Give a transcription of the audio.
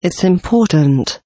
It's important.